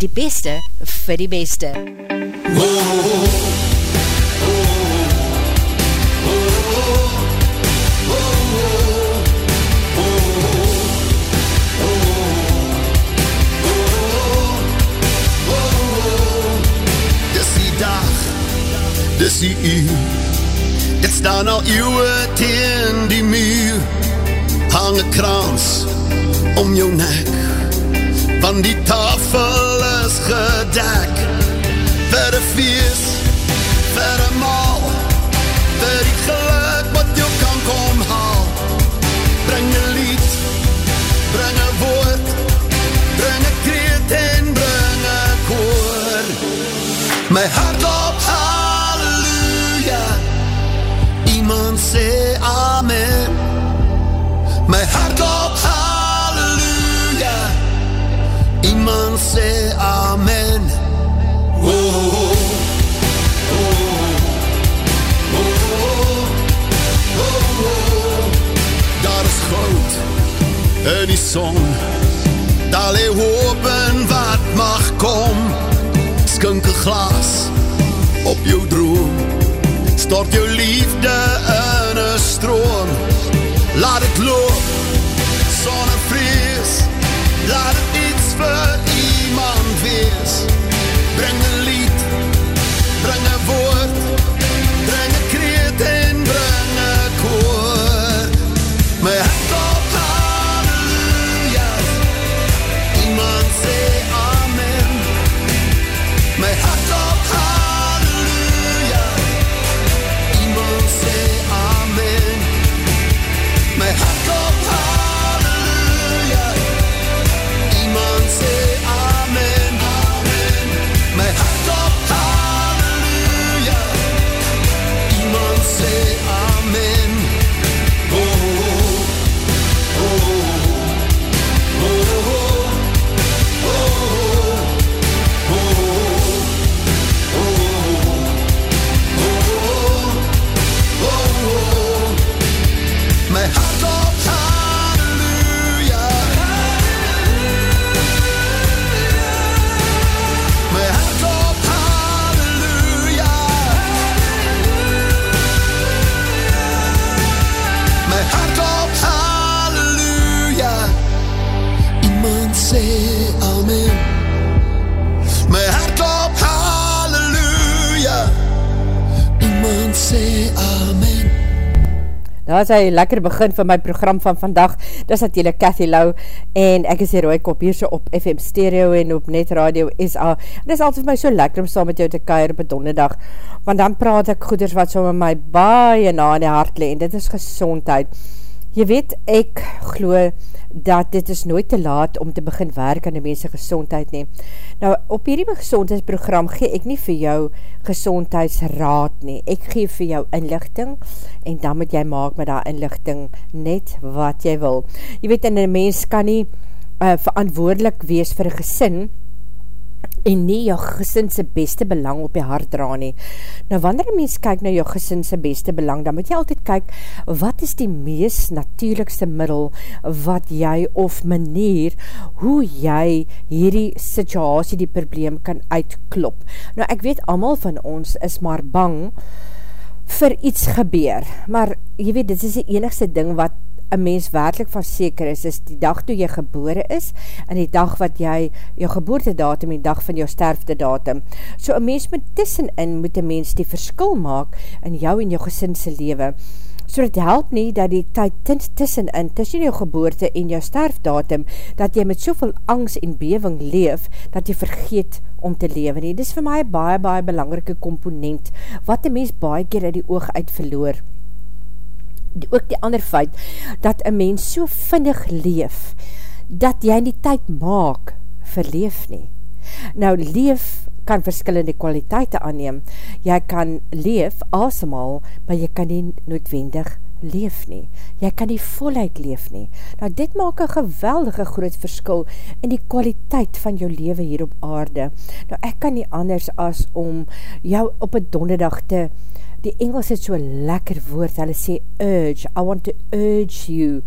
die beste vir die beste. Oh, oh, oh, Dis die uur. Dit staan al eeuwe teen die muur. Hang een krans om jou nek Want die tafel is gedek. Vir een feest, vir een maal Vir die geluk wat jou kan kom haal. Bring een lied, bring een woord Bring een kreet en bring een koor. My hart op halleluja. Iemand sê amen. My hart Iemand sê amen Oh, oh, oh, oh, oh, Daar is goud in die son Daar lee hoop in wat mag kom Skink een glas op jou droom Stort jou liefde in een stroom Laat het loop, sonder vrees Laat het iets vir Daar is hy lekker begin van my program van vandag. Dis natuurlijk Cathy Lau en ek is hier rooi kop hier so op FM Stereo en op Net Radio SA. En dis altijd vir my so lekker om saam met jou te keir op donderdag, want dan praat ek goeders wat so met my baie na in die hart le en dit is gezondheid. Jy weet, ek glo dat dit is nooit te laat om te begin werk aan die mense gezondheid neem. Nou, op hierdie gezondheidsprogram gee ek nie vir jou gezondheidsraad nie. Ek gee vir jou inlichting en dan moet jy maak met die inlichting net wat jy wil. Jy weet, en die mens kan nie uh, verantwoordelik wees vir een gesin en nie jou gesinse beste belang op die hart dra nie. Nou, wanneer een mens kyk na jou gesinse beste belang, dan moet jy altyd kyk, wat is die mees natuurlikste middel wat jy, of manier, hoe jy hierdie situasie, die probleem kan uitklop. Nou, ek weet, allemaal van ons is maar bang vir iets gebeur, maar jy weet, dit is die enigste ding wat een mens werkelijk van seker is, is die dag toe jy gebore is, en die dag wat jy, jou geboortedatum, die dag van jou sterftedatum. So een mens moet tussenin, moet een mens die verskil maak, in jou en jou gesinse lewe. So het help nie dat die tyd tussenin, tussen jou geboorte en jou sterfdatum, dat jy met soveel angst en bewing leef, dat jy vergeet om te lewe nie. Dit is vir my baie, baie belangrike komponent, wat die mens baie keer uit die oog uit verloor. Die, ook die ander feit, dat een mens so vinnig leef, dat jy nie tyd maak vir leef nie. Nou, leef kan verskillende kwaliteite aanneem. Jy kan leef, asemal, maar jy kan nie noodwendig leef nie. Jy kan nie voluit leef nie. Nou dit maak een geweldige groot verskil in die kwaliteit van jou leven hier op aarde. Nou ek kan nie anders as om jou op een donderdag te die Engels het so lekker woord, hulle sê urge, I want to urge you,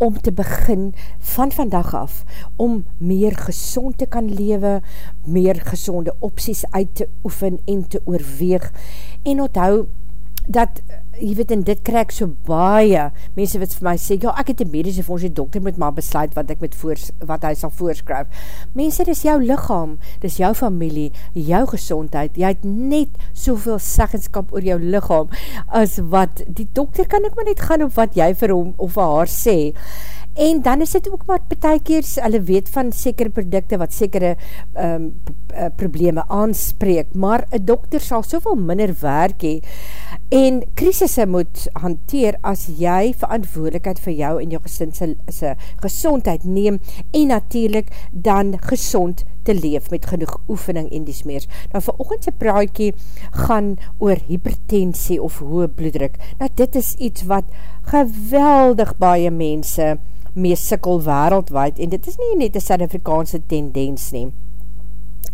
om te begin van vandag af, om meer gezond te kan lewe, meer gezonde opties uit te oefen en te oorweeg, en onthou, dat jy weet, en dit krijg so baie mense wat vir my sê, ja, ek het een medische fonds, die dokter moet maar besluit wat ek met voors, wat hy sal voorskryf. Mense, dit is jou lichaam, dit is jou familie, jou gezondheid, jy het net soveel seggenskap oor jou lichaam, as wat, die dokter kan ek maar net gaan op wat jy vir hom of vir haar sê, en dan is dit ook maar betekeers, hulle weet van sekere producte wat sekere um, probleme aanspreek, maar een dokter sal soveel minder werk hee, en krisisse moet hanteer as jy verantwoordelikheid vir jou en jou gesin sy gezondheid neem en natuurlijk dan gezond te leef met genoeg oefening en die smeers. Nou vir ochendse praatjie gaan oor hypertensie of hoë bloeddruk. Nou dit is iets wat geweldig baie mense mee sikkel wereldwijd en dit is nie net een Suid-Afrikaanse tendens neem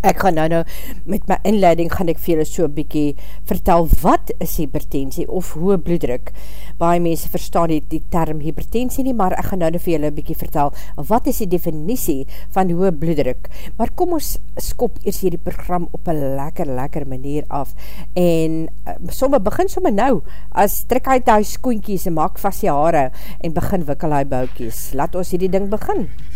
ek gaan nou nou met my inleiding gaan ek vir julle so bykie vertel wat is hypertensie of hoë bloeddruk. Baie mense verstaan die, die term hypertensie nie, maar ek gaan nou nou vir julle bykie vertel wat is die definitie van hoë bloeddruk. Maar kom ons skop eers hierdie program op een lekker lekker manier af en uh, somme begin somme nou as trek uit die skoentjies en maak vast die haare en begin wikkel die boutjies. Laat ons hierdie ding begin. Everybody's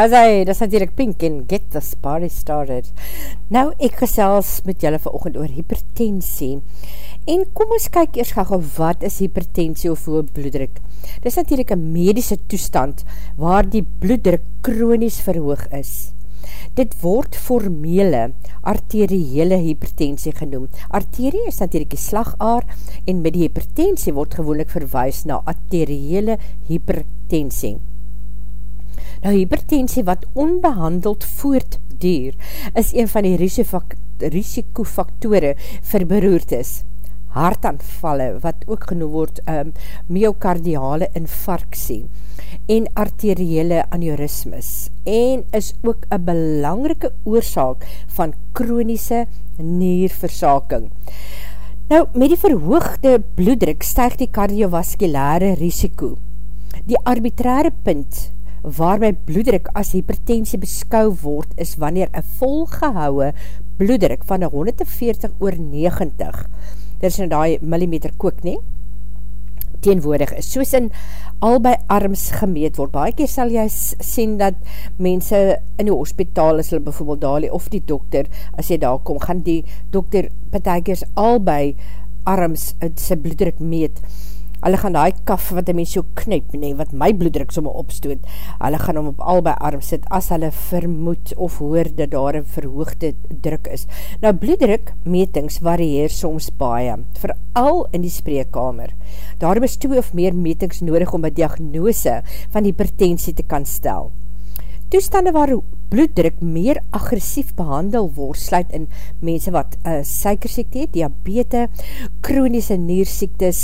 Daar hy, dat is natuurlijk Pink en Get the Party Started. Nou, ek gesels met julle vanochtend oor hypertensie. En kom ons kyk eers gauw wat is hypertensie of hoë bloeddruk. Dit is natuurlijk een medische toestand waar die bloeddruk kronies verhoog is. Dit word formele arteriële hypertensie genoem. Arterie is natuurlijk die slagaar en met die hypertensie word gewoonlik verwijs na arteriële hypertensie. Nou, hypertensie wat onbehandeld voortduur, is een van die risikofaktore vir beroertes. Hartanvalle, wat ook genoem word um, myocardiale infarksie en arteriële aneurysmes en is ook een belangrike oorzaak van chronische nierversaking. Nou, met die verhoogde bloeddruk stijg die cardiovasculaire risiko. Die arbitrare punt waarby bloeddruk as hypertensie beskou word, is wanneer een volgehouwe bloeddruk van 140 oor 90, dit is nou die millimeter kook nie, teenwoordig is, soos in albei arms gemeet word. Baie keer sal jy sien dat mense in die hospitaal is, hulle bijvoorbeeld daar, of die dokter, as jy daar kom, gaan die dokter, betekers albei arms, sy bloeddruk meet, hulle gaan die kaf wat die mens so knyp, nee, wat my bloeddruk somme opstoot, hulle gaan hom op albei arm sit, as hulle vermoed of hoor dat daar een verhoogde druk is. Nou, bloeddruk metings varieer soms baie, vooral in die spreekkamer. Daarom is twee of meer metings nodig om een diagnose van hypertensie te kan stel. Toestande waar bloeddruk meer agressief behandel word, sluit in mense wat uh, suikersiekte het, diabetes, chronische niersiektes,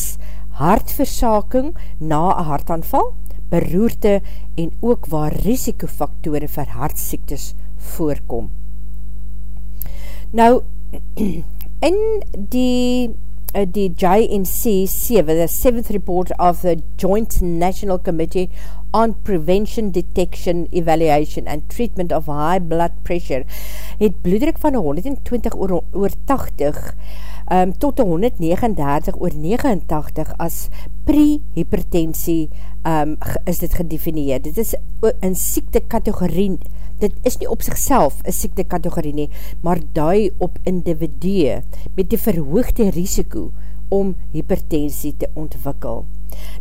hartversaking na een hartaanval, beroerte en ook waar risikofaktore vir hartsiektes voorkom. Nou, in die uh, die JNC 7, the 7th report of the Joint National Committee on Prevention, Detection, Evaluation and Treatment of High Blood Pressure, het bloeddruk van 120 oor, oor 80 um, tot 139 oor 89 as pre-hypertensie um, is dit gedefinieer. Dit is een siekte kategorie, dit is nie op sigself een siekte kategorie nie, maar dui op individue met die verhoogde risiko om hypertensie te ontwikkel.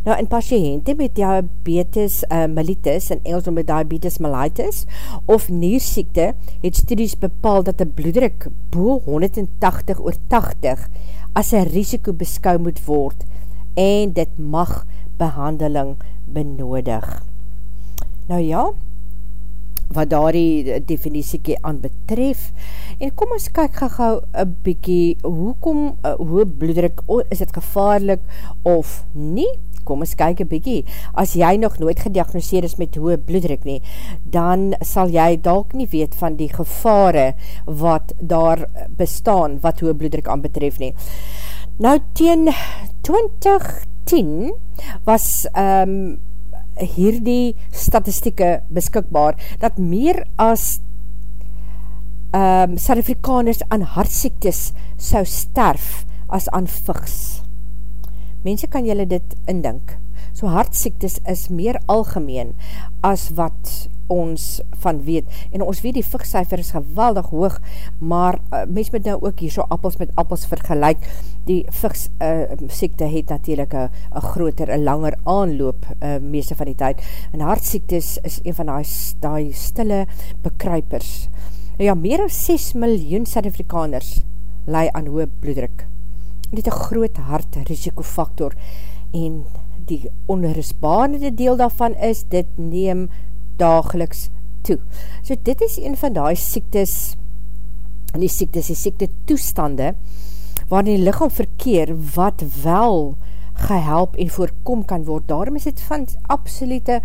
Nou, in patiënte met diabetes uh, mellitus, in Engels met diabetes mellitus, of niersiekte, het studies bepaal dat die bloeddruk bo 180 oor 80 as een risiko beskou moet word, en dit mag behandeling benodig. Nou ja, wat daar die definisiekie aan betref, en kom ons kyk ga gauw een bykie, hoekom, uh, hoe bloeddruk, oh, is het gevaarlik of nie? Kom ons kyk een bykie, as jy nog nooit gediagnoseer is met hoe bloeddruk nie, dan sal jy dalk nie weet van die gevare wat daar bestaan, wat hoe bloeddruk aan betref nie. Nou, teen 2010 was um, hierdie statistieke beskikbaar, dat meer as um, Suid-Afrikaners aan hartsiektes sou sterf as aan vigs. Mense kan julle dit indink. So hartsiektes is meer algemeen as wat ons van weet. En ons weet die vigcijfer is geweldig hoog, maar uh, mens moet nou ook hier so appels met appels vergelijk. Die vigsiekte uh, het natuurlijk een groter, een langer aanloop uh, meeste van die tyd. En hartsiektes is een van die, die stille bekruipers. Nou ja, meer as 6 miljoen Suid-Afrikaners lei aan hoë bloeddruk. Dit is een groot hart risikofaktor en die onrusbaarde deel daarvan is, dit neem dageliks toe. So dit is een van die siektes, die siektes, die siekte toestande, waarin die lichaam verkeer, wat wel gehelp en voorkom kan word. Daarom is dit van absolute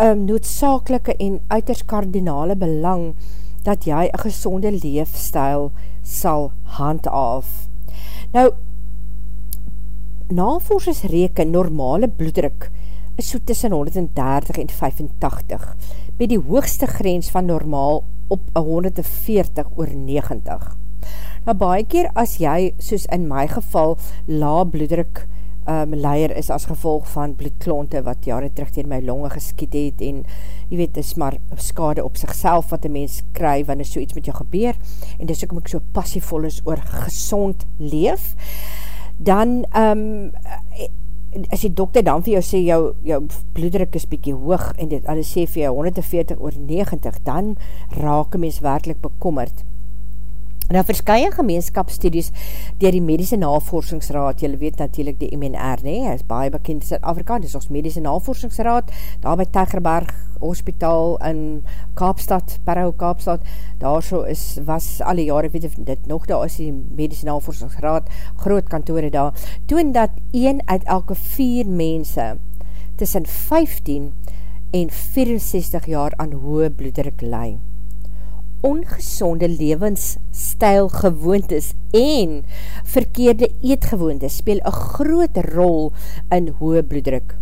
um, noodzakelike en uiters kardinale belang, dat jy een gezonde leefstijl sal handhaaf. Nou, navorsers reken normale bloeddruk is so tussen 130 en 85, met die hoogste grens van normaal op 140 oor 90. Nou baie keer as jy, soos in my geval, la bloeddruk um, leier is as gevolg van bloedklonte wat jare terug tegen my longe geskiet het en jy weet, is maar skade op sigself wat die mens kry wanneer so iets met jou gebeur en dis ook om ek so passievol is oor gezond leef dan um, as die dokter dan vir jou sê jou, jou bloeddruk is bykie hoog en dit alles sê vir jou 140 oor 90 dan raak mens werkelijk bekommerd. Nou, verskye gemeenskapstudies dier die Medische Navorsingsraad, jylle weet natuurlijk die MNR, hy is baie bekend in Zuid-Afrika, dit is ons Medische Navorsingsraad, daar by Tegerberg Hospitaal in Kaapstad, Perhou Kaapstad, daar so is, was alle jare, weet dit nog daar is die Medische Navorsingsraad, groot kantore daar, toon dat 1 uit elke 4 mense tussen 15 en 64 jaar aan hoë bloeddruk leid ongezonde levensstijl gewoontes en verkeerde eetgewoontes speel een groot rol in hoë bloeddruk.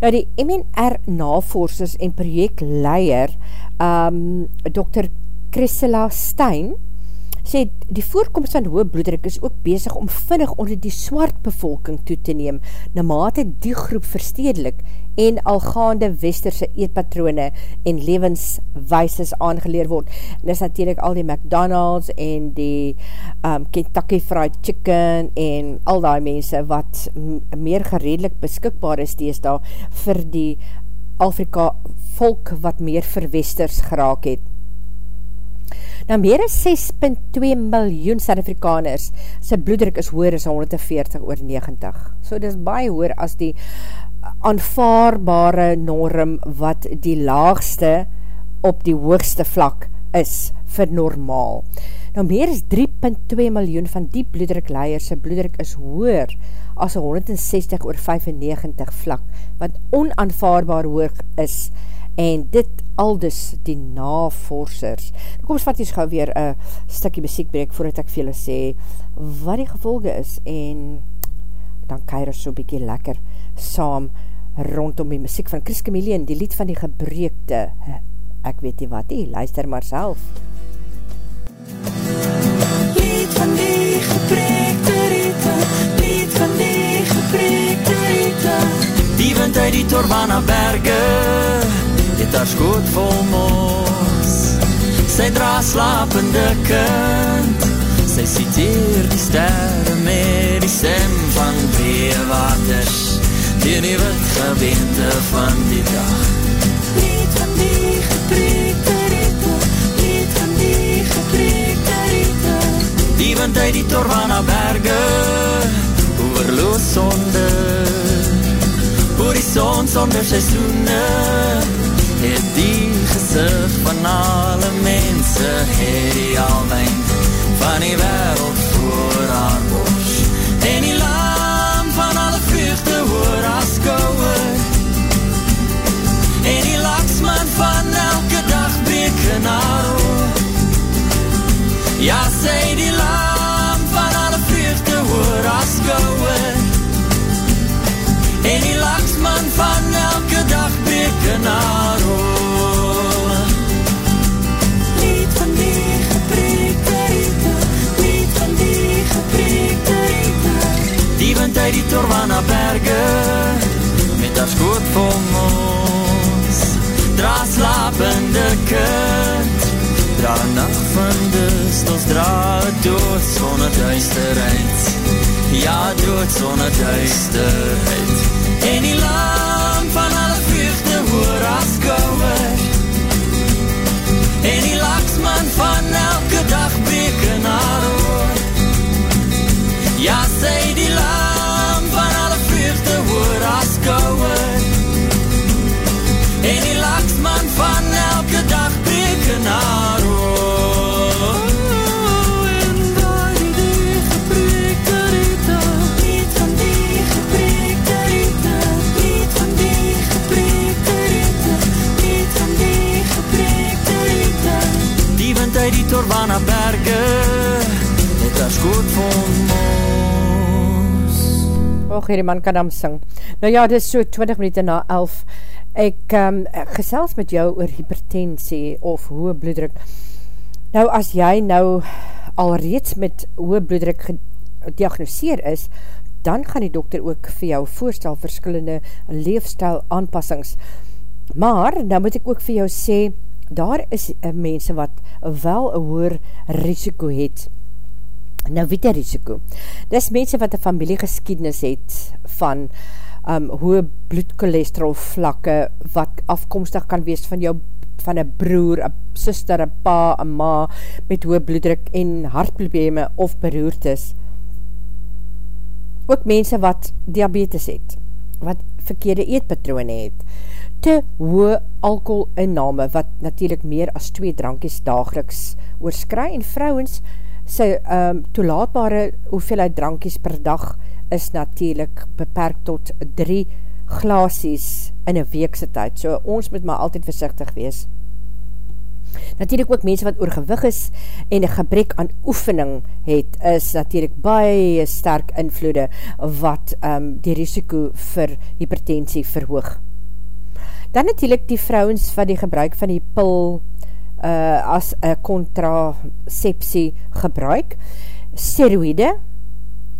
Nou die MNR navorsers en projekleier um, Dr. Christela Stein sê die voorkomst van hoë bloeddruk is ook bezig om vinnig onder die swart bevolking toe te neem, na mate die groep verstedelik en algaande westerse eetpatrone en levenswijses aangeleer word. En dis natuurlijk al die McDonald's en die um, Kentucky Fried Chicken en al die mense wat meer geredelik beskikbaar is, die is daar vir die Afrika volk wat meer verwesters geraak het. Nou meer as 6.2 miljoen Suid-Afrikaners sy bloeddruk is hoor as 140 oor 90. So dit is baie hoor as die aanvaarbare norm wat die laagste op die hoogste vlak is vir normaal. Nou meer as 3.2 miljoen van die bloeddrukleiers sy bloeddruk is hoor as 160 oor 95 vlak, wat onaanvaarbaar hoog is en dit aldus die navorsers. Nou kom ons vat eens gauw weer een stikkie muziekbreek voordat ek vir julle sê wat die gevolge is en dan keir ons so bykie lekker saam rondom die muziek van Chris Chameleon, die lied van die gebreekte. Ek weet nie wat die, luister maar self. Lied van die gebreekte riete, lied van die gebreekte riete, die wind uit die Torwana berge, het haar skoot vol mos Sy dra slapende kind Sy citeer die sterre met die stem van weewaters Die nieuwe gebeente van die dag. Lied van die gebreekte riete Lied van die gebreekte riete Die wind uit die Torwana berge Oorloos sonder Oor die son sonder seisoene het die gezicht van alle mense het die alwijn van die wereld voor haar bos kouwe en die laksman van elke dag breek in haar oor ja sê die lam duisterheid. Ja dood sonne duisterheid. En die lam van alle vruchte hoor as kouwer en die laksman van elke Torwana berge Het as goed vond Och, hierdie man kan dan sing. Nou ja, dit is so 20 minuten na 11. Ek um, gesels met jou oor hypertensie of hoë bloeddruk. Nou, as jy nou al reeds met hoë bloeddruk gediagnoseer is, dan gaan die dokter ook vir jou voorstel verskillende leefstijl aanpassings. Maar, nou moet ek ook vir jou sê, daar is uh, mense wat wel een hoer risiko het. Nou, weet die risiko? Dis mense wat een familiegeskiednis het van um, hoë bloedcholesterol vlakke, wat afkomstig kan wees van jou van een broer, een sister, een pa, een ma, met hoë bloeddruk en hartprobleme of beroertes. Ook mense wat diabetes het, wat verkeerde eetpatrone het, te hoë alcohol inname, wat natuurlijk meer as twee drankies dageliks oorskry, en vrouwens, sy um, toelaatbare hoeveelheid drankies per dag is natuurlijk beperkt tot drie glasies in een weekse tyd. So ons moet maar altyd versichtig wees. Natuurlijk ook mense wat oorgewig is en een gebrek aan oefening het, is natuurlijk baie sterk invloede wat um, die risiko vir hypertensie verhoog. Dan natuurlijk die vrouwens wat die gebruik van die pil uh, as een contraceptie gebruik, steroïde,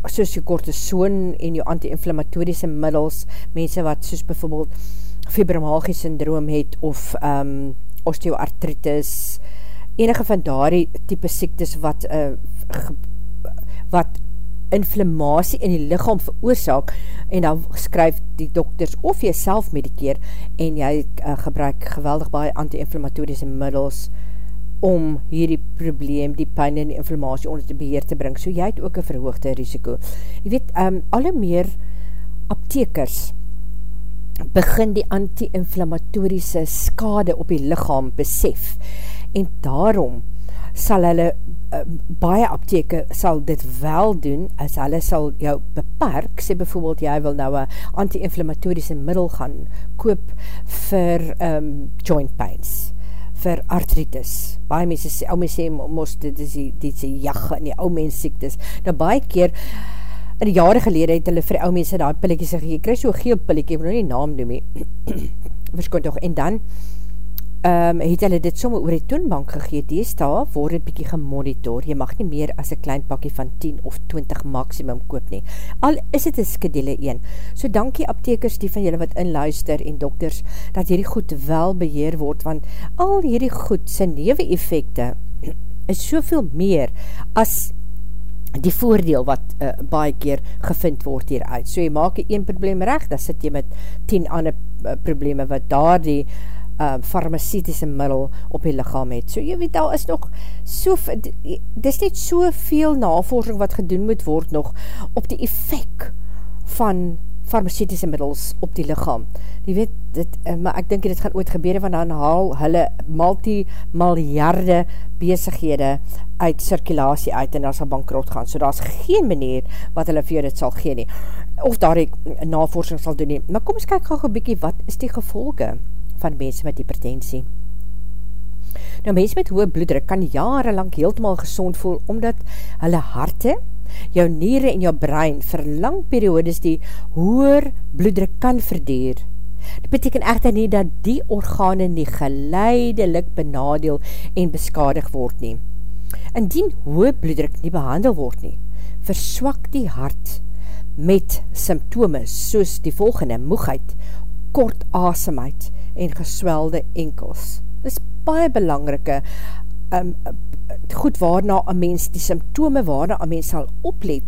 soos jou cortison en jou anti-inflammatorische middels, mense wat soos bijvoorbeeld fibromalgie syndroom het of um, osteoartritis, enige van daardie type siektes wat, uh, ge, wat inflammatie in die lichaam veroorzaak en dan skryf die dokters of jy self medikeer en jy uh, gebruik geweldig baie anti-inflammatorische middels om hierdie probleem, die pijn en die inflammatie onder te beheer te bring. So jy het ook een verhoogde risiko. Jy weet, um, alle meer aptekers begin die anti-inflammatorische skade op die lichaam besef. En daarom sal hulle, uh, baie apteke sal dit wel doen, as hulle sal jou beperk, sê bijvoorbeeld jy wil nou een anti-inflammatorische middel gaan koop vir um, joint pains vir artritis. Baie mense sê, ou mense sê, mos, dit is die, die sê jag en die ou mens siektes. Nou, baie keer, in jare gelede het hulle vir ou mense daar pillekies gegeen, jy krijg so geel pillekie, ek wil nou nie naam noem nie, verskoon toch, en dan, um, het hulle dit somme oor die toonbank gegeen, dees daar word het bykie gemonitor, jy mag nie meer as een klein pakkie van 10 of 20 maximum koop nie, al is het een skedele 1, so dankie aptekers die van julle wat inluister en dokters, dat hierdie goed wel beheer word, want al hierdie goed, sy newe effecte, is soveel meer as die voordeel wat uh, baie keer gevind word hieruit. So jy maak een probleem recht, dan sit jy met 10 ander uh, probleme wat daar die uh, farmaceutiese middel op die lichaam het. So jy weet, daar is nog so, dis net soveel navorsing wat gedoen moet word nog op die effect van farmaceutiese middels op die lichaam. Jy weet, dit, uh, maar ek dink dit gaan ooit gebeur, want dan haal hulle multi-miljarde bezighede uit circulatie uit en dan sal bankrot gaan. So daar is geen manier wat hulle vir jou dit sal gee nie. Of daar die navorsing sal doen nie. Maar kom ons kyk gauw een bykie, wat is die gevolge? Van mense met hypertensie. Nou, mense met hoë bloeddruk kan jarenlang heeltemaal gezond voel, omdat hulle harte, jou niere en jou brein vir lang periodes die hoër bloeddruk kan verdeer. Dit beteken echter nie dat die organe nie geleidelik benadeel en beskadig word nie. Indien hoë bloeddruk nie behandel word nie, verswak die hart met symptome soos die volgende moegheid, kort asemheid, en geswelde enkels. Dit is baie belangrike um, goed waarna een mens, die symptome waarna een mens sal oplet.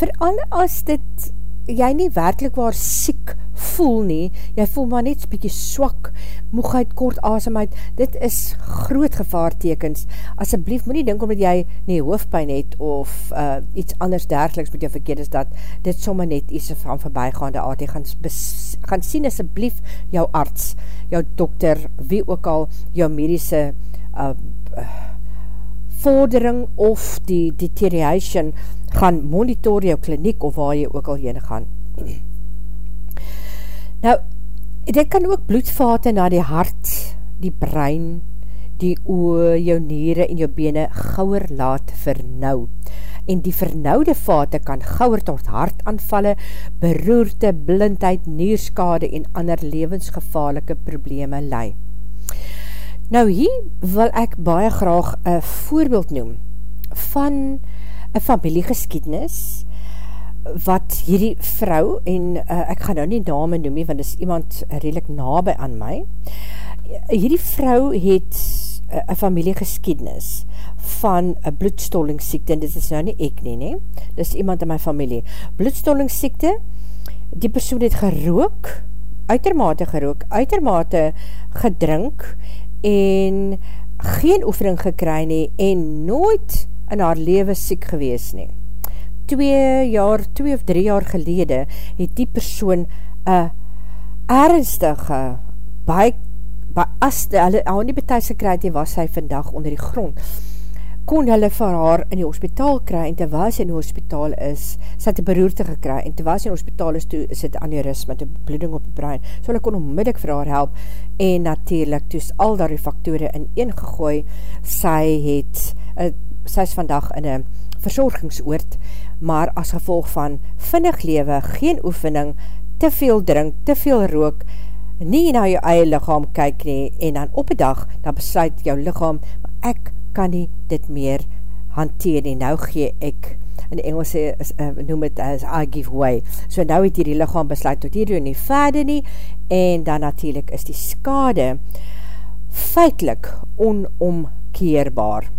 Vooral as dit jy nie werkelijk waar siek voel nie, jy voel maar net bykie swak, moegheid, kort asemheid, dit is groot gevaartekens. Asseblief, moet nie dink omdat jy nie hoofdpijn het of uh, iets anders dergeliks met jou verkeerd is, dat dit somme net iets van voorbijgaande aard, jy gaan, gaan sien asseblief jou arts, jou dokter, wie ook al jou medische uh, vordering of die deterioration gaan monitor jou kliniek of waar jy ook al heen gaan. Nou, dit kan ook bloedvate na die hart, die brein, die oe, jou niere en jou bene gauwer laat vernauw. En die vernauwde vate kan gauwer tot hartaanvalle, beroerte, blindheid, nierskade en ander levensgevaarlike probleme lei. Nou hier wil ek baie graag een voorbeeld noem van een familiegeskiednis wat hierdie vrou, en uh, ek gaan nou nie name noem nie, want is iemand redelijk nabij aan my, hierdie vrou het uh, een familiegeskiednis van een bloedstollingssiekte, en dit is nou nie ek nie, nie, dit is iemand in my familie. Bloedstollingssiekte, die persoon het gerook, uitermate gerook, uitermate gedrink, en geen oefening gekry nie, en nooit in haar leven siek gewees nie. Twee jaar, twee of drie jaar gelede, het die persoon een ernstige, baie, baie as die, hulle al nie betuis gekry het, was hy vandag onder die grond, kon hulle vir haar in die hospitaal kry, en terwijl sy in die hospitaal is, sy het die beroerte gekry, en terwijl sy in die hospitaal is, toe is het aneurysme, die bloeding op die brein, so hulle kon onmiddellik vir haar help, en natuurlijk, toe is al daar die faktore in een gegooi, sy het, uh, sy is vandag in een verzorgingsoord, maar as gevolg van vinnig lewe, geen oefening, te veel drink, te veel rook, nie na jou eie lichaam kyk nie, en dan op die dag, dan besluit jou lichaam, ek kan nie dit meer hanteer nie, nou gee ek, in Engels uh, noem het as I give way, so nou het hier die lichaam besluit, tot hier doen nie verder nie, en dan natuurlijk is die skade feitlik onomkeerbaar.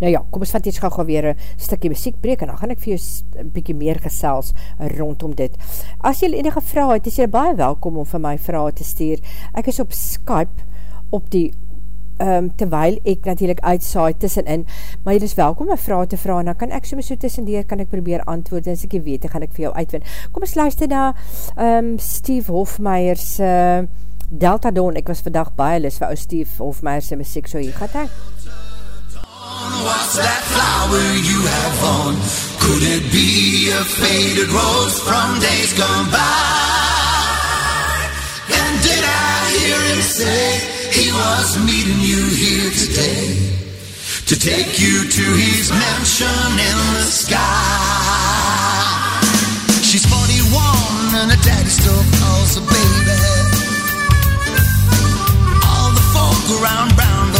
Nou ja, kom ons vat iets gauw weer een stikkie muziek breek, en dan gaan ek vir jou een bykie meer gesels rondom dit. As jy enige vraag het, is jy baie welkom om vir my vraag te stuur. Ek is op Skype, op die um, terwyl ek natuurlijk uitsaai tussenin, maar jy is welkom my vraag te vraag, en dan kan ek soms so tussendeer, kan ek probeer antwoord, en as ek jy weet, gaan ek vir jou uitvind. Kom ons luister na um, Steve Hofmeyer's uh, Delta Dawn, ek was vandag baie lis vir ou Steve Hofmeyer's muziek, so hier gaat ek. What's that flower you have on? Could it be a faded rose from days gone by? And did I hear him say he was meeting you here today to take you to his mansion in the sky. She's 41 and her daddy still calls her baby. All the folk around Brownville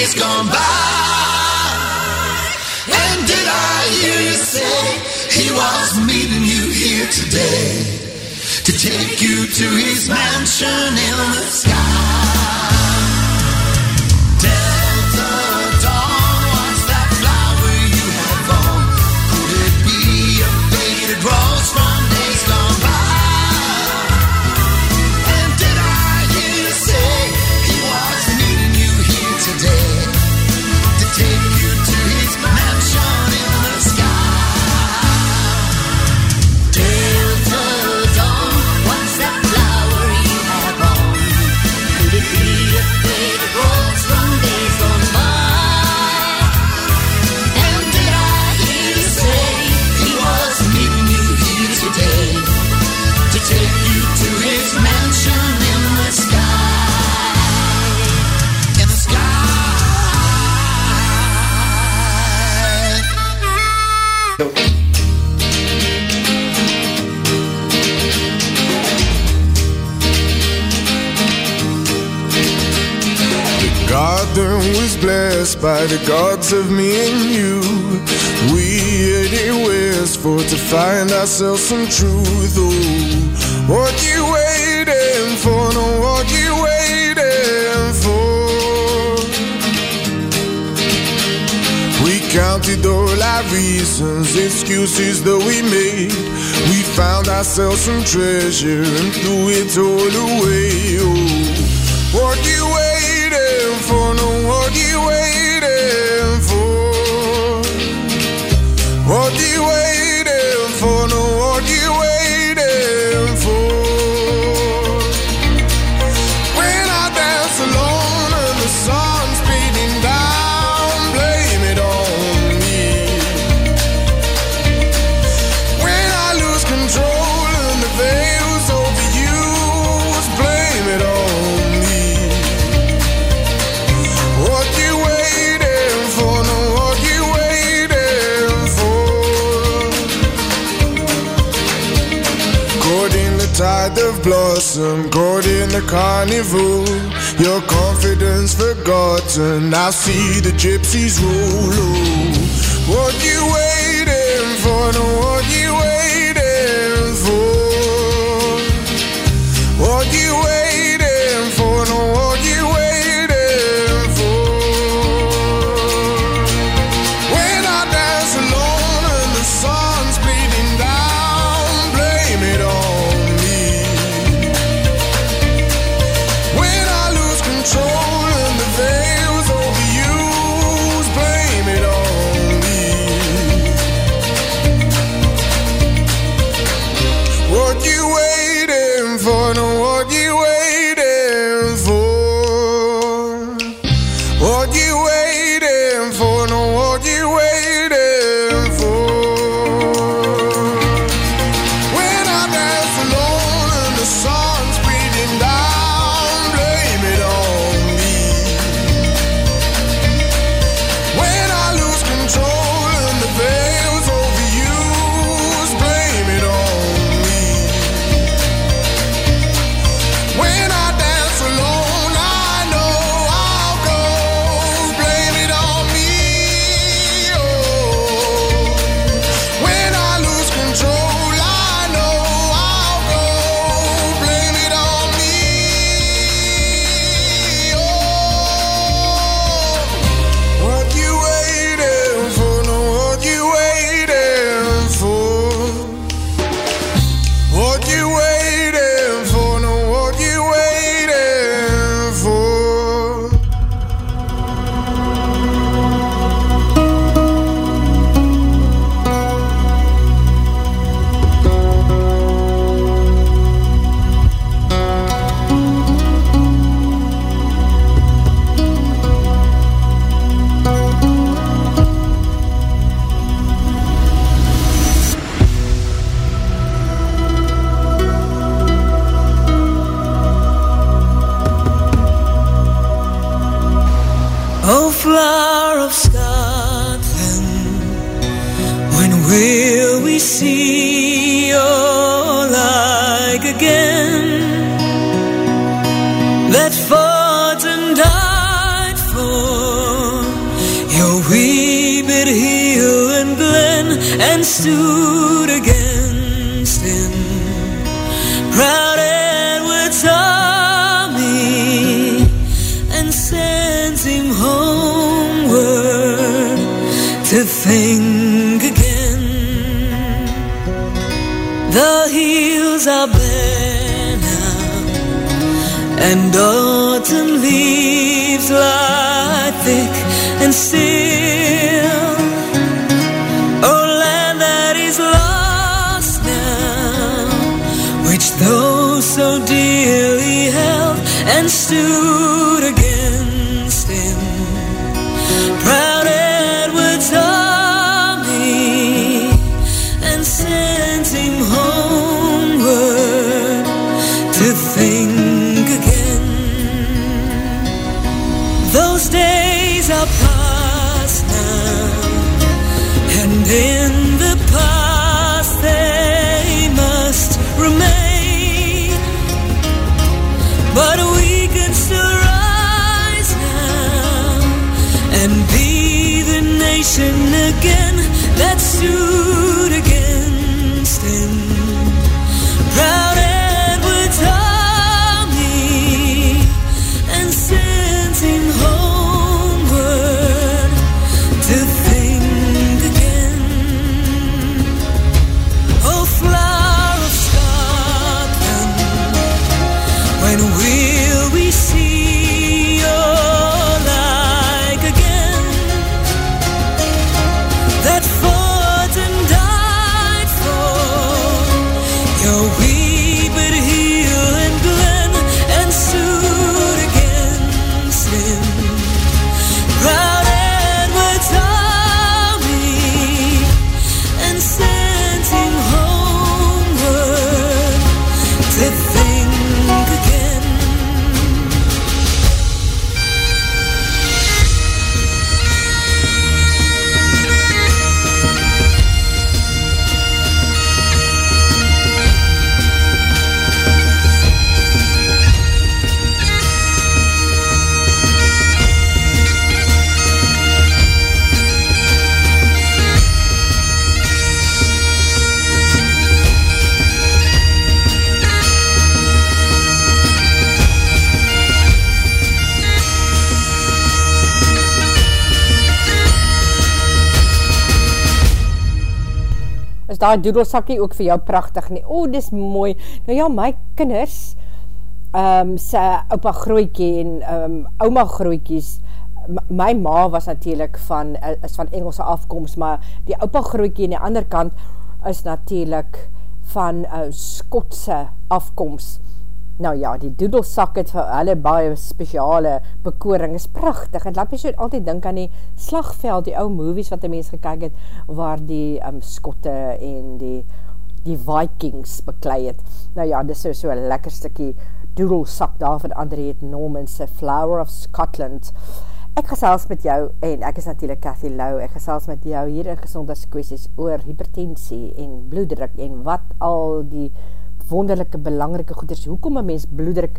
days gone by? And did I hear you say he was meeting you here today to take you to his mansion in the sky? blessed by the gods of me and you. We it is for to find ourselves some truth. Oh, what you waiting for? No, what you waiting for? We counted all our reasons, excuses that we made. We found ourselves some treasure and threw it all away. Oh, what you blossom, caught in the carnival. Your confidence forgotten. I see the gypsies rule. What you waiting for? No, what you for an award you win. and stood against him. Proud Edward's army and sends him homeward to think again. The hills are bare now, and autumn leaves lie thick and still. and still daar doedelsakkie ook vir jou prachtig nie. O, dis mooi. Nou ja, my kinders, um, sy opa groeikie en um, oma groeikies, my ma was natuurlijk van, is van Engelse afkomst, maar die opa groeikie aan die ander kant is natuurlijk van uh, Skotse afkomst. Nou ja, die doedelsak het vir hulle baie speciale bekoring, is prachtig, en laat my so altyd dink aan die slagveld, die ou movies wat die mens gekyk het, waar die um, skotte en die, die vikings beklei het. Nou ja, dit is so, so lekker stikkie doedelsak daar van André het Normans, Flower of Scotland. Ek gesels met jou, en ek is natuurlijk Cathy Lau, ek gesels met jou hier in gezondheidskwesties oor hypertensie en bloeddruk en wat al die wonderlijke, belangrike goeders, hoekom een mens bloedruk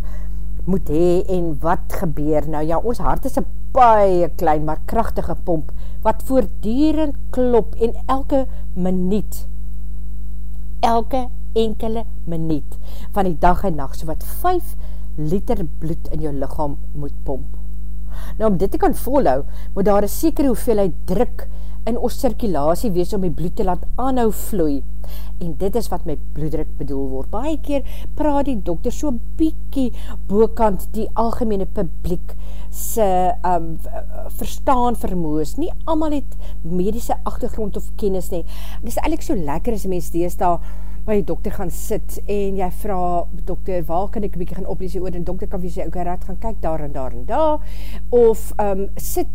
moet hee en wat gebeur. Nou ja, ons hart is een baie klein, maar krachtige pomp, wat voordierend klop en elke minuut, elke enkele minuut van die dag en nacht, so wat 5 liter bloed in jou lichaam moet pomp. Nou om dit te kan volhou, moet daar een sekere hoeveelheid druk in ons circulatie wees om die bloed te laat aanhou vloei. En dit is wat met bloeddruk bedoel word. Baie keer praat die dokter so bykie bokant die algemene publiek se um, verstaan vermoes. Nie allemaal het medische achtergrond of kennis nie. Het is eigenlijk so lekker as mens dees daar waar die dokter gaan sit en jy vraag, dokter, waar kan ek bykie gaan oplees oor, en dokter kan vir sê, ok, raad, gaan kyk daar en daar en daar, of um, sit,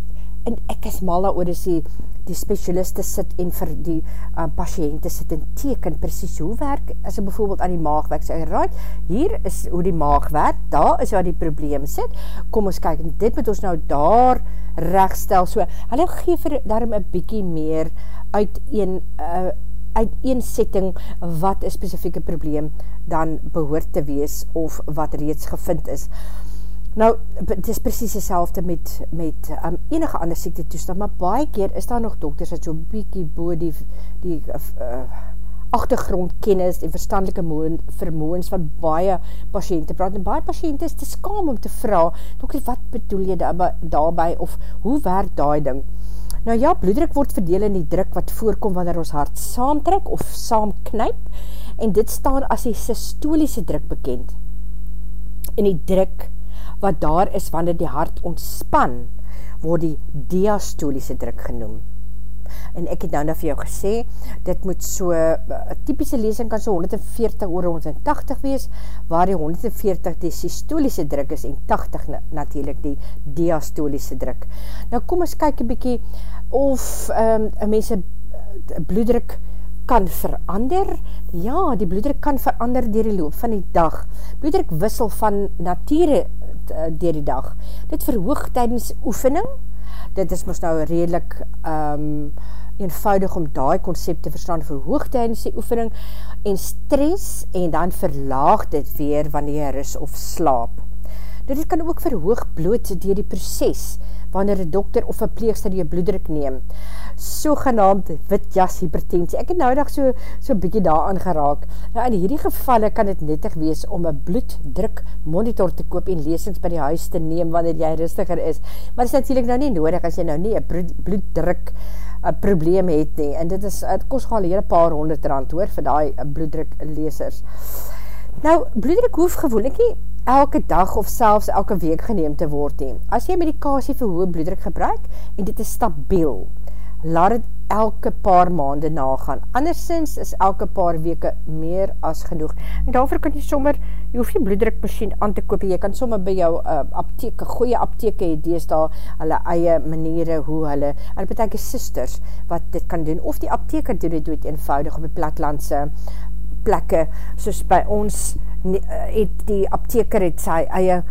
en ek is mal daar oor, is die, die specialiste sit en vir die uh, patiënte sit en teken precies hoe werk, as hy bijvoorbeeld aan die maag werk, sê, right, hier is hoe die maag werk, daar is waar die probleem sit, kom ons kyk, en dit moet ons nou daar rechtstel, so, hulle geef vir daarom een bykie meer uit een, uh, uit een setting wat een specifieke probleem dan behoort te wees, of wat reeds gevind is. Nou, het is precies die met, met um, enige ander siekte toestand, maar baie keer is daar nog dokters wat so bykie bo die, die uh, achtergrondkennis en verstandelike vermoens van baie patiënte praat. En baie patiënte is te skam om te vraag, dokter, wat bedoel jy daarby, of hoe werk daai ding? Nou ja, bloeddruk word verdeel in die druk wat voorkom wanneer ons hart saamtrek of saamknyp en dit staan as die systoliese druk bekend. En die druk wat daar is wanneer die hart ontspan, word die diastoliese druk genoem. En ek het nou nou vir jou gesê, dit moet so, een typische lezing kan so 140 oor 180 wees, waar die 140 die systoliese druk is en 80 na, natuurlijk die diastoliese druk. Nou kom ons kyk een bykie of um, een mense bloeddruk kan verander. Ja, die bloeddruk kan verander dier die loop van die dag. Bloeddruk wissel van nature uh, dier die dag. Dit verhoog tydens oefening. Dit is ons nou redelijk um, eenvoudig om die concept te verstaan. Verhoog tydens die oefening en stress en dan verlaag dit weer wanneer jy is of slaap. Dit kan ook verhoog bloot dier die proces wanneer een dokter of een pleegster die bloeddruk neem sogenaamd witjas hypertensie. Ek het nou dag so, so bykie daar aangeraak. Nou in hierdie gevalle kan het nettig wees om een bloeddruk monitor te koop en leesings by die huis te neem wanneer jy rustiger is. Maar dit is natuurlijk nou nie nodig as jy nou nie een bloeddruk a probleem het nie. En dit is, het kost al hier een paar honderd rand hoor, vir die bloeddruk lesers. Nou, bloeddruk hoef gewoonlik nie elke dag of selfs elke week geneem te word nie. As jy medikasie vir hoë bloeddruk gebruik en dit is stabiel, laat het elke paar maande nagaan. Andersins is elke paar weke meer as genoeg. En daarvoor kan jy sommer, jy hoef jy bloeddrukmachine aan te koop, jy kan sommer by jou uh, apteek, goeie apteek het dees daar hulle eie maniere hoe hulle, hulle betek sisters wat dit kan doen, of die apteek kan doen dit doet eenvoudig op die platlandse plekke, soos by ons het die apteker het sy eie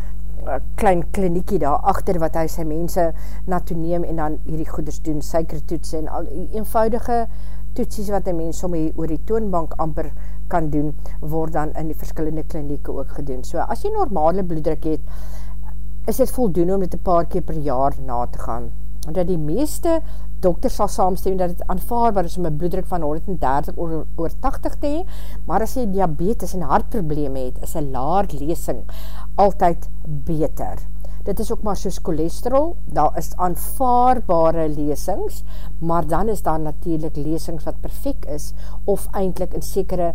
klein kliniekie daar achter wat hy sy mense na toe neem en dan hierdie goeders doen, suikertoets en al die eenvoudige toetsies wat die mens om oor die toonbank amper kan doen, word dan in die verskillende klinieke ook gedoen. So as jy normale bloeddruk het, is dit voldoen om dit een paar keer per jaar na te gaan. Omdat die meeste dokter sal saamstem dat het aanvaarbaar is om een bloeddruk van 130 oor, oor 80 te hee, maar as jy diabetes en hartprobleme het, is een laar lesing altyd beter. Dit is ook maar soos cholesterol, daar is aanvaarbare lesings, maar dan is daar natuurlijk lesings wat perfect is, of eindelijk in sekere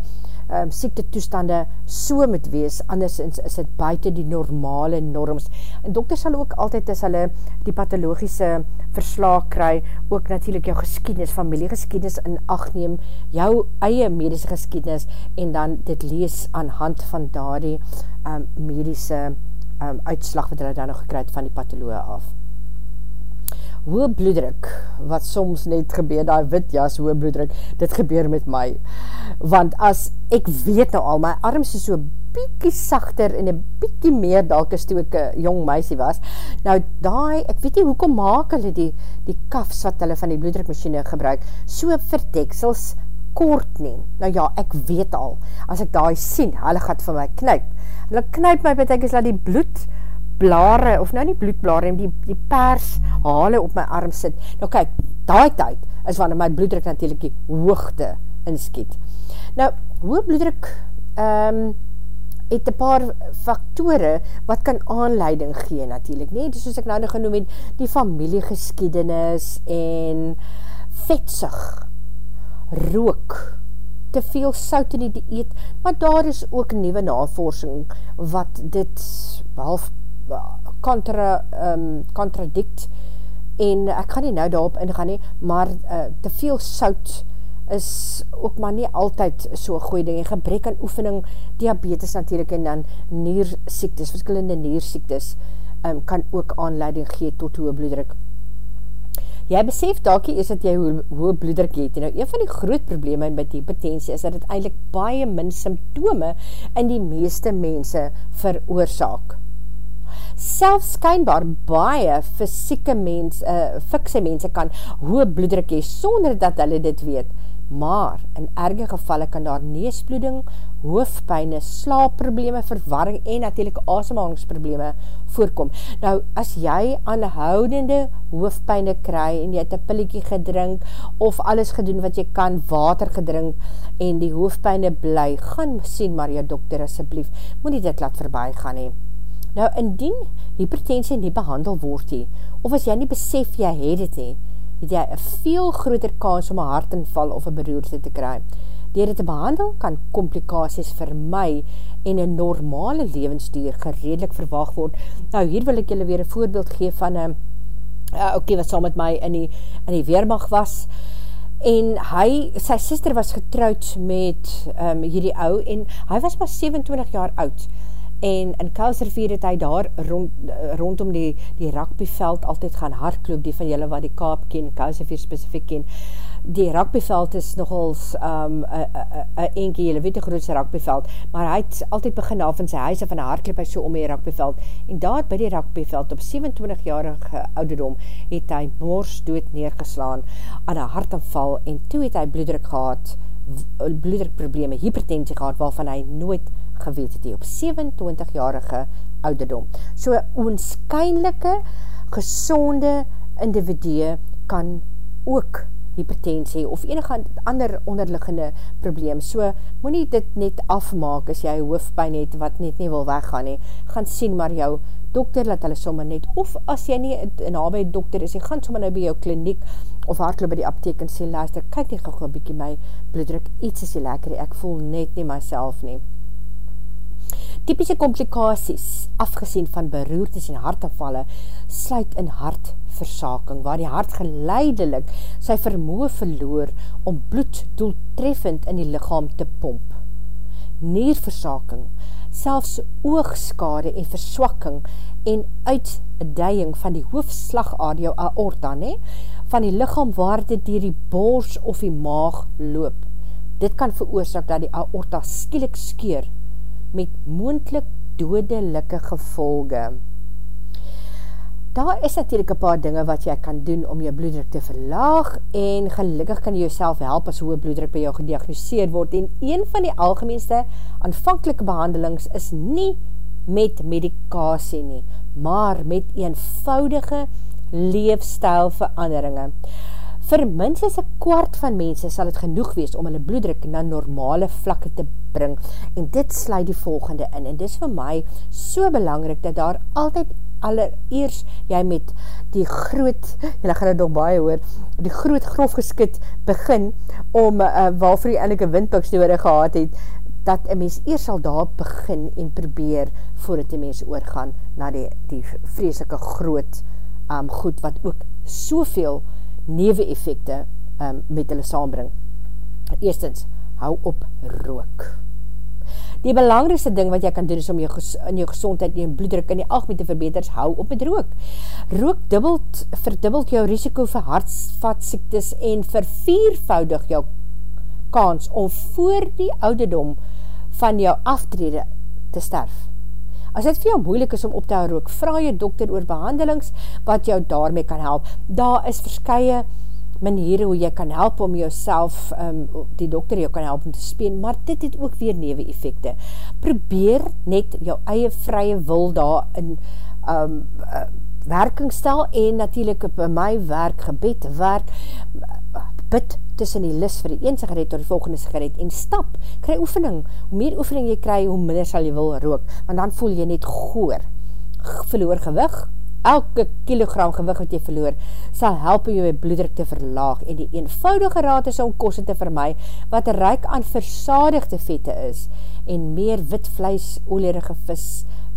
um, siekte toestande so moet wees, anders is, is het buiten die normale norms. En dokter sal ook altyd as hulle die pathologische verslaag kry, ook natuurlijk jou geskiednis, familiegeskiednis in acht neem, jou eie medische geskiednis, en dan dit lees aan hand van daar die um, medische um, uitslag wat hulle dan nog gekryd van die pathologe af hoë bloeddruk, wat soms net gebeur, die wit jas, hoë bloeddruk, dit gebeur met my, want as, ek weet nou al, my arms is so bykie sachter en een bykie meer dalk as toe ek een jong meisie was, nou die, ek weet nie, hoekom maak hulle die, die kafs wat hulle van die bloeddrukmachine gebruik, so verdeksels kort neem, nou ja, ek weet al, as ek die sien, hulle gaat vir my knyp, hulle knyp my betekens dat die bloed, blare, of nou nie bloedblare, die, die pers hale op my arm sit. Nou kyk, daai tyd is wanneer my bloeddruk natuurlijk die hoogte inskiet. Nou, hoe bloeddruk um, het een paar faktore wat kan aanleiding gee natuurlijk, nie? Dus soos ek nou nog genoem het, die familiegeskiedenis en vetsig, rook, te veel sout in die dieet, maar daar is ook nieuwe navorsing wat dit half contra, um, contradict. En ek gaan nie nou daarop ingaan nie, maar uh, te veel sout is ook maar nie altyd so goeie ding, en gebrek aan oefening, diabetes natuurlijk, en dan niersiektes, verskillende niersiektes, um, kan ook aanleiding gee tot hoge bloeddruk. Jy besef daakie is dat jy hoge bloeddruk het, en nou een van die groot probleme met hypertensie is dat het eindelijk baie min symptome in die meeste mense veroorzaak selfs skynbaar baie fysieke mens, uh, fikse mense kan hoë bloeddruk hee, sonder dat hulle dit weet. Maar, in erge gevalle kan daar neesbloeding, hoofdpijne, slaapprobleme, verwarring en natuurlijk asemhalingsprobleme voorkom. Nou, as jy aanhoudende hoofdpijne kry en jy het een pilliekie gedrink of alles gedoen wat jy kan, water gedrink en die hoofdpijne bly, gaan sien maar jou dokter asjeblief, moet nie dit laat voorbij gaan hee. Nou, indien hypertensie nie behandel word nie, of as jy nie besef jy het het nie, het jy een veel groter kans om een hartinval of een beroerte te kry. Door dit te behandel, kan complicaties vir my en een normale levensduur geredelik verwacht word. Nou, hier wil ek julle weer een voorbeeld geef van een, uh, ok, wat saam met my in die, in die Weermacht was, en hy, sy sister was getrouwd met um, hierdie ou, en hy was maar 27 jaar oud, en in Kouservier het hy daar rond, rondom die, die rugbyveld altyd gaan hardloop, die van julle wat die Kaap ken, Kouservier specifiek ken, die rugbyveld is nogals um, een enke, julle weet die grootste rugbyveld, maar hy het altyd begin af in sy huis van hardloop hy so om die rugbyveld, en daar by die rugbyveld op 27-jarige ouderdom het hy moors dood neergeslaan aan een hartanval, en toe het hy bloeddruk gehad, bloeddrukprobleme, hypertensie gehad, waarvan hy nooit geweet het, op 27-jarige ouderdom. So, oonskynlike, gezonde individue kan ook hypertensie of enige ander onderliggende probleem. So, moet nie dit net afmaak as jy hoofdpijn het wat net nie wil weggaan nie. Gaan sien maar jou dokter, laat hulle sommer net, of as jy nie in nabij dokter is, jy gaan sommer nou by jou kliniek of hardloop by die apteek en sê, luister, kyk nie gauw een bykie my bloeddruk, iets is nie lekker, ek voel net nie myself nie. Typische complicaties, afgesien van beroertes en hartafalle, sluit in hart, nierversaking, waar die hart geleidelik sy vermoe verloor om bloed doeltreffend in die lichaam te pomp. Nierversaking, selfs oogskade en verswakking en uitdeying van die hoofdslagaar jou aorta, ne? van die lichaam waar dit dier die bors of die maag loop. Dit kan veroorzaak dat die aorta skielik skeer met moendlik dodelike gevolge. Daar is natuurlijk een paar dinge wat jy kan doen om jou bloeddruk te verlaag en gelukkig kan jy jouself help as hoe bloeddruk by jou gediagnoseerd word en een van die algemeenste aanvankelike behandelings is nie met medikasie nie, maar met eenvoudige leefstijlveranderinge. Vir minstens een kwart van mense sal het genoeg wees om hulle bloeddruk na normale vlakke te bring. En dit sluit die volgende in. En dis vir my so belangrik dat daar altyd allereers jy met die groot, jylle gaan het nog baie hoor, die groot grof geskit begin om uh, waarvoor jy een windpiks nodig gehad het, dat een mens eers sal daar begin en probeer voordat die mens oorgaan na die, die vreselike groot um, goed wat ook soveel newe effecte um, met hulle saambring. Eerstens, hou op rook. Die belangrikste ding wat jy kan doen is om jou in jou gezondheid en bloeddruk in die algemeen te verbeter, hou op met rook. Rook dubbelt, verdubbelt jou risiko vir hartvatsiektes en verviervoudig jou kans om voor die ouderdom van jou aftrede te sterf. As dit vir jou moeilik is om op te hou rook, vraag jou dokter oor behandelings wat jou daarmee kan help. Daar is verskye maniere hoe jy kan help om jouself, um, die dokter jou kan help om te speen, maar dit het ook weer newe effecte. Probeer net jou eie vrye wil daar in um, uh, werking stel en natuurlijk by my werk, gebed, werk, bid tussen die lis vir die een sigaret tot die volgende sigaret. En stap, kry oefening. Hoe meer oefening jy kry, hoe minder sal jy wil rook, want dan voel jy net goor. Verloor gewig, elke kilogram gewig wat jy verloor, sal help jou jy bloeddruk te verlaag. En die eenvoudige raad is om kosse te vermaai, wat ryk aan versadigde vette is, en meer wit vlees, olierige vis,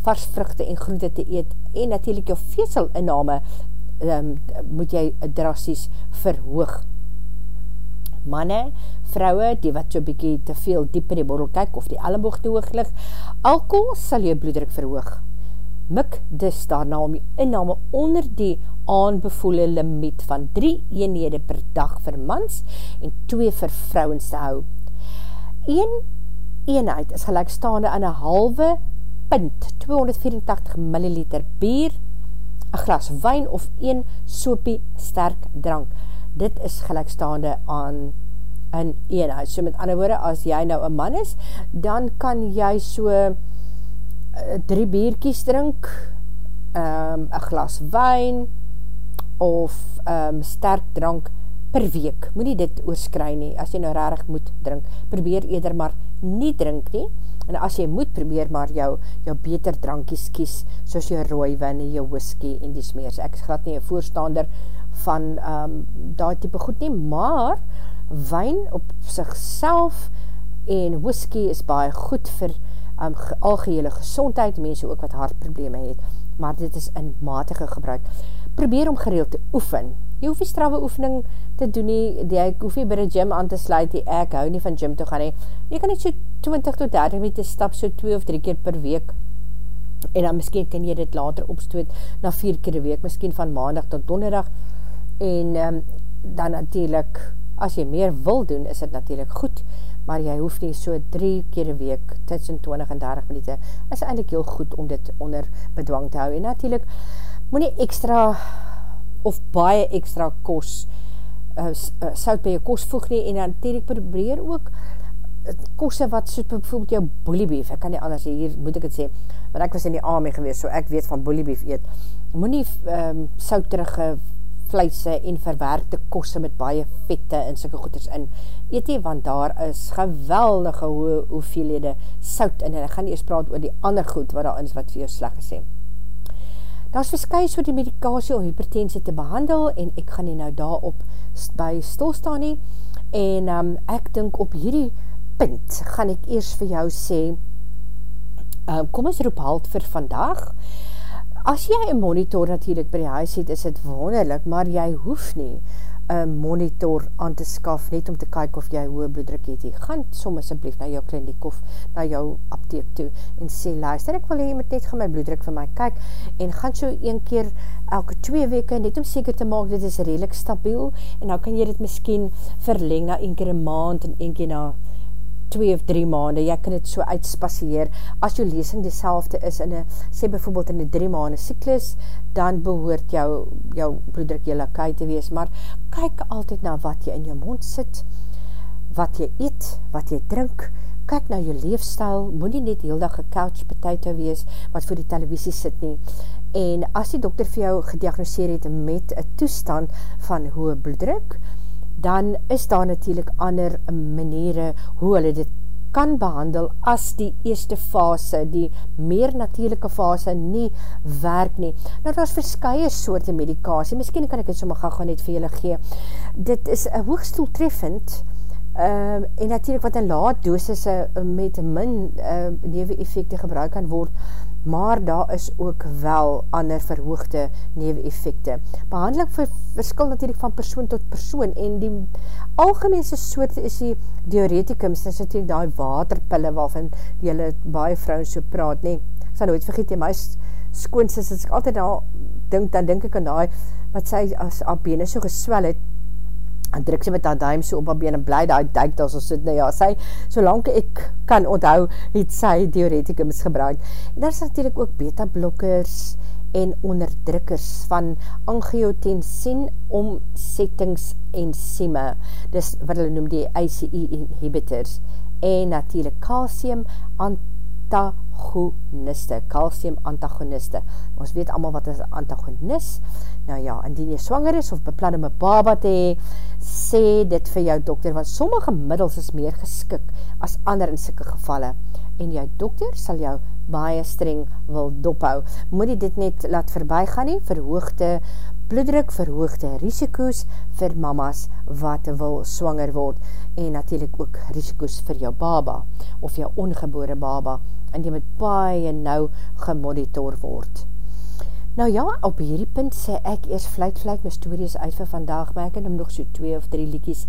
vars vruchte en groente te eet, en natuurlijk jou veesel inname, um, moet jy drastisch verhoog manne, vrouwe, die wat so bykie te veel diep in die borrel kyk, of die elleboog te hoog lig, alcohol sal jou bloeddruk verhoog. Mik dus daarna om jou inname onder die aanbevoele limiet van 3 eenhede per dag vir mans en 2 vir vrouwens te hou. Een eenheid is gelijkstaande aan een halve pint, 284 milliliter bier, een glas wijn of een sopie sterk drank dit is gelijkstaande aan in eenheid. So met ander woorde, as jy nou een man is, dan kan jy so uh, drie bierkies drink, um, een glas wijn, of um, sterk drank per week. Moet nie dit oorskry nie, as jy nou rarig moet drink. Probeer eerder maar nie drink nie, en as jy moet, probeer maar jou, jou beter drankies kies, soos jou rooiwin en jou whisky en die smeers. Ek is glad nie een voorstander van um, die type goed nie, maar wijn op sigself en whisky is baie goed vir um, algehele gezondheid, mense ook wat hartprobleme het, maar dit is in matige gebruik. Probeer om gereeld te oefen. Jy hoef die straffe oefening te doen nie, die, ek hoef nie by die gym aan te sluit, die ek hou nie van gym te gaan nie. Jy kan net so 20 tot 30 meter stap, so 2 of 3 keer per week, en dan miskien kan jy dit later opstoot na 4 keer per week, miskien van maandag tot donderdag, en um, dan natuurlijk, as jy meer wil doen, is het natuurlijk goed, maar jy hoef nie so drie keer een week, tussen 20 en 30 minuten, is eindelijk heel goed om dit onder bedwang te hou. En natuurlijk, moet nie extra, of baie extra kos, uh, sout by jou kos voeg nie, en dan natuurlijk probeer ook, kosse wat soos bijvoorbeeld jou bully beef, ek kan nie anders, hier moet ek het sê, want ek was in die army geweest, so ek weet van bully beef eet, moet nie um, ehm, souterige vleise en verwerkte kosse met baie vette en sulke goeders in. Eet jy, want daar is geweldige hoe, hoeveelhede sout in en ek gaan nie eens praat oor die ander goed wat daar is wat vir jou sleg gesê. Daar is verskye so die medikasie om hypertensie te behandel en ek gaan nie nou daarop by stilstaan nie en um, ek dink op hierdie punt gaan ek eers vir jou sê uh, kom ons roep halt vir vandag as jy een monitor natuurlijk by die huis het, is het wonderlik, maar jy hoef nie een monitor aan te skaf, net om te kyk of jy hoë bloeddruk het. Jy gaan soms asblief na jou kliniek of na jou apteek toe en sê, luister, ek wil jy met net gaan my bloeddruk vir my kyk en gaan so een keer elke twee weke net om seker te maak, dit is redelijk stabiel en nou kan jy dit miskien verleng na een keer een maand en een keer na 2 of 3 maande, jy kan dit so uitspasieer, as jou lesing dezelfde is, in een, sê bijvoorbeeld in een 3 maande cyklus, dan behoort jou, jou bloeddruk jy lakai te wees, maar kyk altyd na wat jy in jou mond sit, wat jy eet, wat jy drink, kyk na jou leefstijl, moet nie net heel dag een couch potato wees, wat voor die televisie sit nie, en as die dokter vir jou gediagnoseer het met een toestand van hoë bloeddruk, dan is daar natuurlijk ander maniere hoe hulle dit kan behandel as die eerste fase, die meer natuurlijke fase nie werk nie. Nou, daar is verskye soorte medikasie, miskien kan ek het sommer gaan net vir julle gee. Dit is een hoogstoel treffend, uh, en natuurlijk wat een laat dosis met min uh, newe effecte gebruik kan word, maar daar is ook wel ander verhoogde newe-effekte. Behandeling ver, verskil natuurlijk van persoon tot persoon en die algemeense soort is die diuretikums, dit is natuurlijk die waterpille waarvan die hulle baie vrouwen so praat, nee, ek sal nooit vergeet, my skoonsis, as ek altyd al dink, dan dink ek aan die, wat sy as haar bene so geswel het, en druk sy met haar duim so op haar been en bly daar duik daar so sit, nou ja, sy, solank ek kan onthou, het sy diuretikums gebruik. En daar is natuurlijk ook beta-blokkers en onderdrukkers van angiotensin omsettingsensieme, dis wat hulle noem die ICE inhibitors, en natuurlijk calcium antagoniste, calcium antagoniste. Ons weet allemaal wat is antagonist, nou ja, indien jy swanger is of beplan om een baba te hee, sê dit vir jou dokter, want sommige middels is meer geskik as ander in sikke gevalle, en jou dokter sal jou baie streng wil dophou. Moet jy dit net laat verby gaan nie, verhoogde bloeddruk, verhoogde risiko's vir mamas wat wil swanger word, en natuurlijk ook risiko's vir jou baba, of jou ongebore baba, en die moet baie nou gemonitor word. Nou ja, op hierdie punt sê ek eers vluit vluit my stories uit vir vandag, maar ek het nog so twee of drie liekies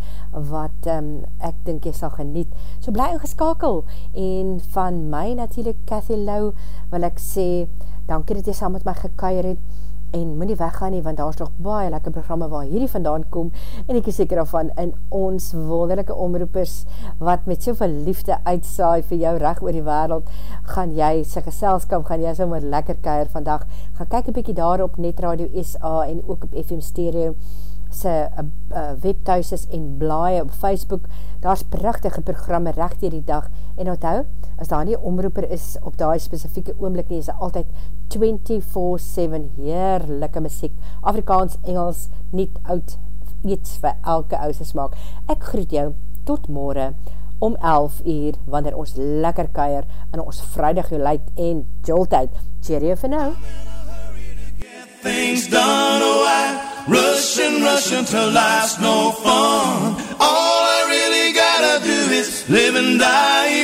wat um, ek dink jy sal geniet. So bly ingeskakel en van my natuurlijk Cathy Lau wil ek sê, dankie dat jy saam met my gekeier het en moet nie weggaan nie, want daar is nog baie lekker programme waar hierdie vandaan kom, en ek is seker daarvan, in ons wonderlijke omroepers, wat met soveel liefde uitsaai vir jou recht oor die wereld, gaan jy, sy geselskap, gaan jy sommer lekker keir vandag, gaan kyk een bykie daar op Net Radio SA, en ook op FM Stereo, sy uh, uh, webthuises en blaie op Facebook, daar is prachtige programme recht hier die dag, en onthou, as daar nie omroeper is op die specifieke oomblik nie, is altyd 24-7 heerlijke muziek, Afrikaans, Engels, niet oud, iets vir elke ouse smaak. Ek groet jou, tot morgen, om 11 uur, wanneer ons lekker keier, in ons vrijdag geluid en joltijd. Cheerio vir nou. Things done, oh I Rush and rush until life's no fun. All I really gotta do is live and die,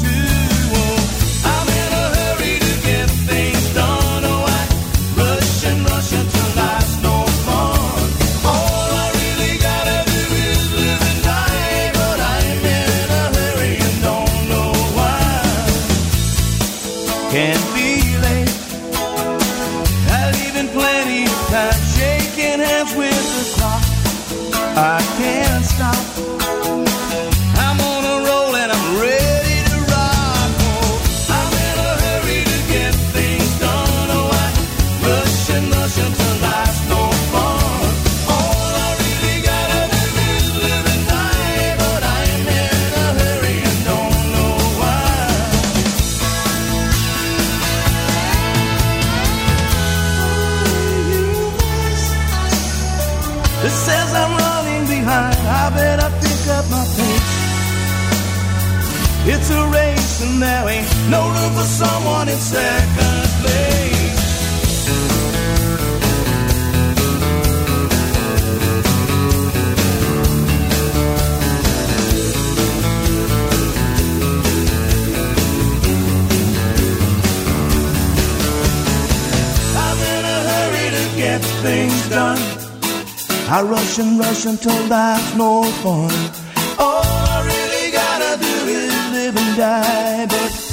for someone in second place. I'm in a hurry to get things done. I rush and rush until there's no fun. All I really gotta do is live and die, but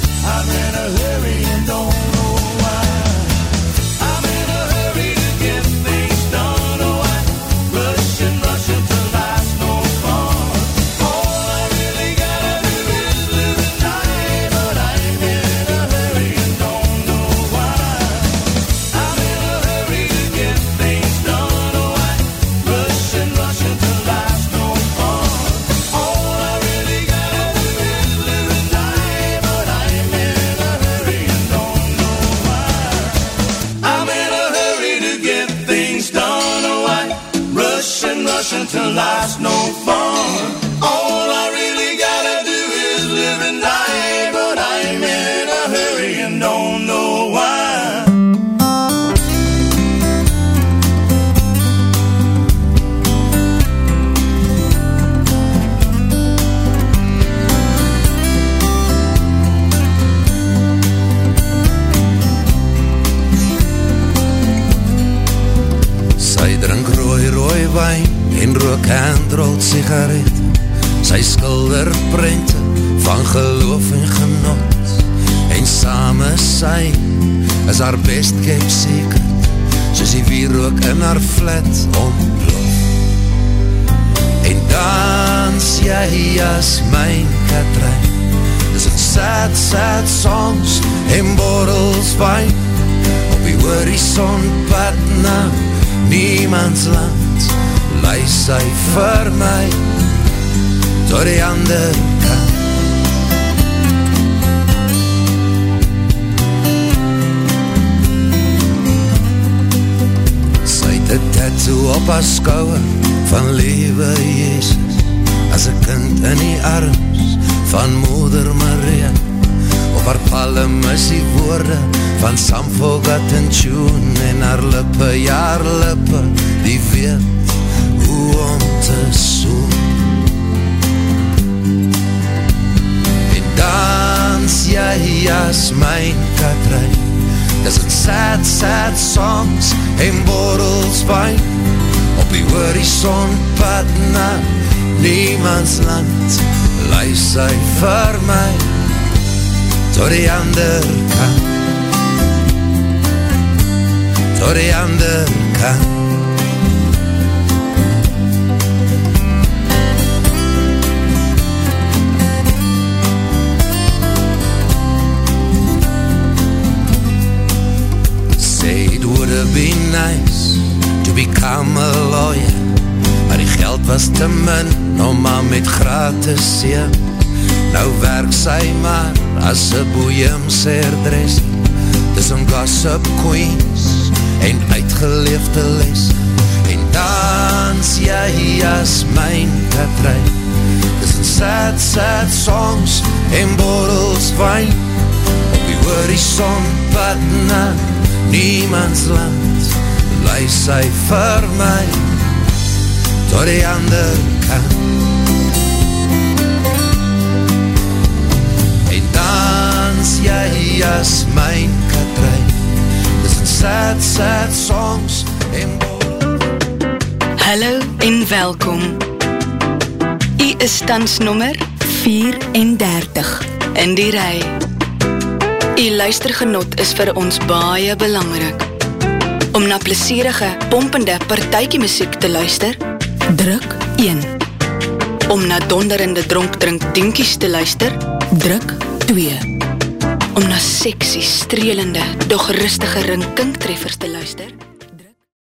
skouwer Van lewe Jezus As een kind in die arms Van moeder Maria. Op haar palm is die woorde Van Samfo got in tune En haar lippe, ja haar lippe Die weet hoe om te soen. En dans jy as myn Katrein Dis een sad, sad songs En borrels wijn Op die horizon pad na Niemands land Lei sy vir my Tot die ander kant. Tot die ander kant become a lawyer Maar die geld was te min. Om maar met gratis seem Nou werk sy maar As een boeiems Dis een gossip queens En uitgeleefde les. En dans jy as myn Katrein Dis een sad, sad songs En borrels wijn. Op die horizon pad na Niemands land Lei sy vir my Tot die ander kant En dans jy as myn Katrein Dis een sad, sad songs En borrels Hallo en welkom. U is tans nommer 34 in die rij. U luistergenot is vir ons baie belangrik. Om na plesierige, pompende partijkie muziek te luister, druk 1. Om na donderende dronkdrink dinkies te luister, druk 2. Om na seksie, strelende, doch rustige rinkinktreffers te luister,